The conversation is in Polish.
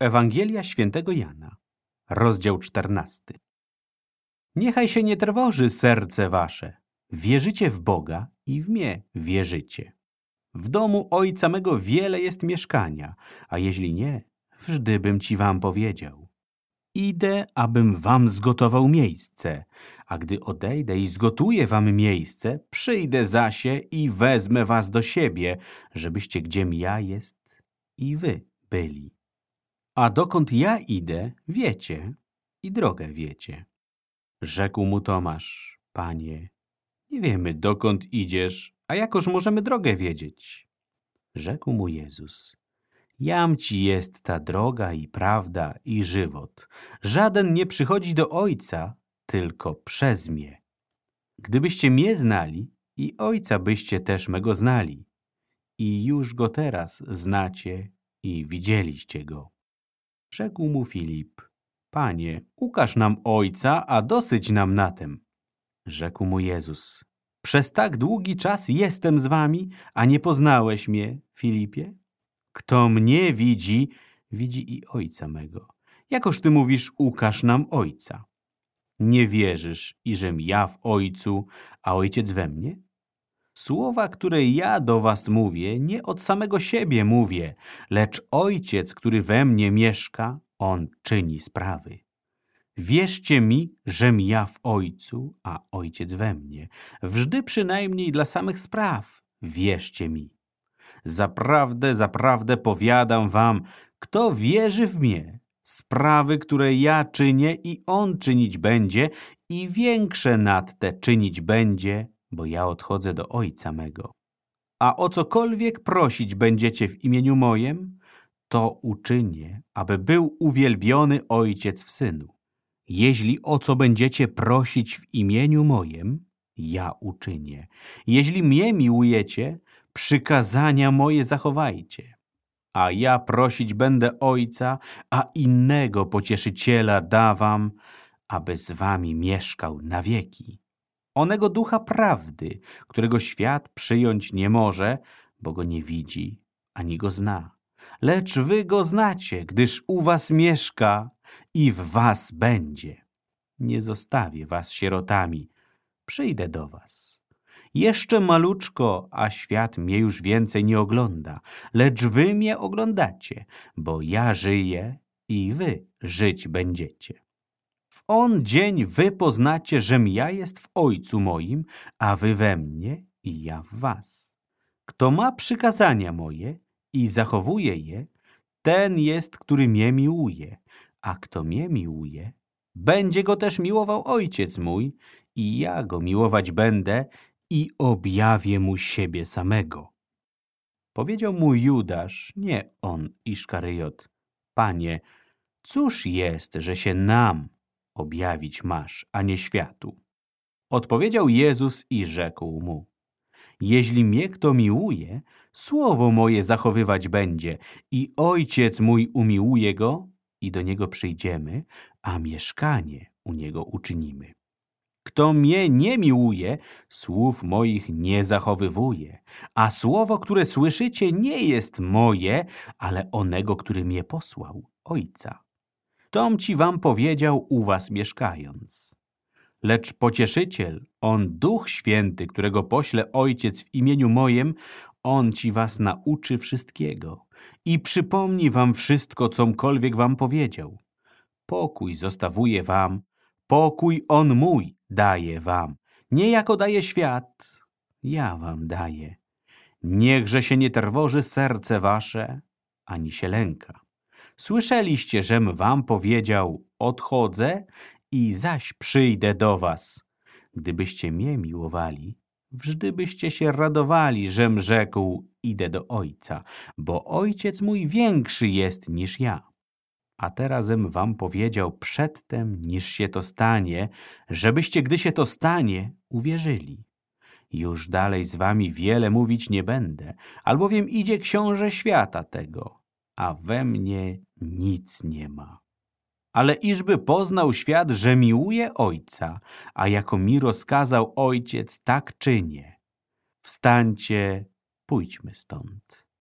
Ewangelia świętego Jana, rozdział czternasty. Niechaj się nie trwoży serce wasze. Wierzycie w Boga i w mnie wierzycie. W domu Ojca mego wiele jest mieszkania, a jeśli nie, wżdy bym ci wam powiedział. Idę, abym wam zgotował miejsce, a gdy odejdę i zgotuję wam miejsce, przyjdę zasie i wezmę was do siebie, żebyście gdziem ja jest i wy byli. A dokąd ja idę, wiecie i drogę wiecie. Rzekł mu Tomasz, panie, nie wiemy dokąd idziesz, a jakoż możemy drogę wiedzieć? Rzekł mu Jezus, jam ci jest ta droga i prawda i żywot. Żaden nie przychodzi do Ojca, tylko przez mnie. Gdybyście mnie znali, i Ojca byście też mego znali. I już go teraz znacie i widzieliście go. Rzekł mu Filip, Panie, ukaż nam Ojca, a dosyć nam na tym. Rzekł mu Jezus, przez tak długi czas jestem z wami, a nie poznałeś mnie, Filipie? Kto mnie widzi, widzi i Ojca mego. Jakoż ty mówisz, ukaż nam Ojca. Nie wierzysz, iżem ja w Ojcu, a Ojciec we mnie? Słowa, które ja do was mówię, nie od samego siebie mówię, lecz Ojciec, który we mnie mieszka, On czyni sprawy. Wierzcie mi, żem ja w Ojcu, a Ojciec we mnie. Wżdy przynajmniej dla samych spraw. Wierzcie mi. Zaprawdę, zaprawdę powiadam wam, kto wierzy w mnie, sprawy, które ja czynię i On czynić będzie i większe nad te czynić będzie, bo ja odchodzę do Ojca mego. A o cokolwiek prosić będziecie w imieniu mojem, to uczynię, aby był uwielbiony Ojciec w Synu. Jeśli o co będziecie prosić w imieniu mojem, ja uczynię. Jeśli mnie miłujecie, przykazania moje zachowajcie. A ja prosić będę Ojca, a innego pocieszyciela dawam, aby z wami mieszkał na wieki onego ducha prawdy, którego świat przyjąć nie może, bo go nie widzi ani go zna. Lecz wy go znacie, gdyż u was mieszka i w was będzie. Nie zostawię was sierotami, przyjdę do was. Jeszcze maluczko, a świat mnie już więcej nie ogląda, lecz wy mnie oglądacie, bo ja żyję i wy żyć będziecie. W on dzień wy poznacie, żem ja jest w Ojcu moim, a wy we mnie i ja w was. Kto ma przykazania moje i zachowuje je, ten jest, który mnie miłuje, a kto mnie miłuje, będzie go też miłował Ojciec mój i ja go miłować będę i objawię mu siebie samego. Powiedział mu Judasz, nie on Iszkaryjot, Panie, cóż jest, że się nam objawić masz, a nie światu. Odpowiedział Jezus i rzekł mu, jeśli mnie kto miłuje, słowo moje zachowywać będzie i Ojciec mój umiłuje go i do niego przyjdziemy, a mieszkanie u niego uczynimy. Kto mnie nie miłuje, słów moich nie zachowywuje, a słowo, które słyszycie, nie jest moje, ale onego, który mnie posłał, Ojca. Tom ci wam powiedział u was mieszkając. Lecz pocieszyciel, on Duch Święty, którego pośle Ojciec w imieniu mojem, on ci was nauczy wszystkiego i przypomni wam wszystko, comkolwiek wam powiedział. Pokój zostawuje wam, pokój on mój daje wam. Nie jako daje świat, ja wam daję. Niechże się nie trwoży serce wasze, ani się lęka. Słyszeliście, żem wam powiedział, odchodzę i zaś przyjdę do was. Gdybyście mnie miłowali, wżdy byście się radowali, żem rzekł, idę do Ojca, bo Ojciec mój większy jest niż ja. A terazem wam powiedział przedtem, niż się to stanie, żebyście, gdy się to stanie, uwierzyli. Już dalej z wami wiele mówić nie będę, albowiem idzie książę świata tego a we mnie nic nie ma. Ale iżby poznał świat, że miłuje Ojca, a jako mi rozkazał Ojciec, tak czynię. Wstańcie, pójdźmy stąd.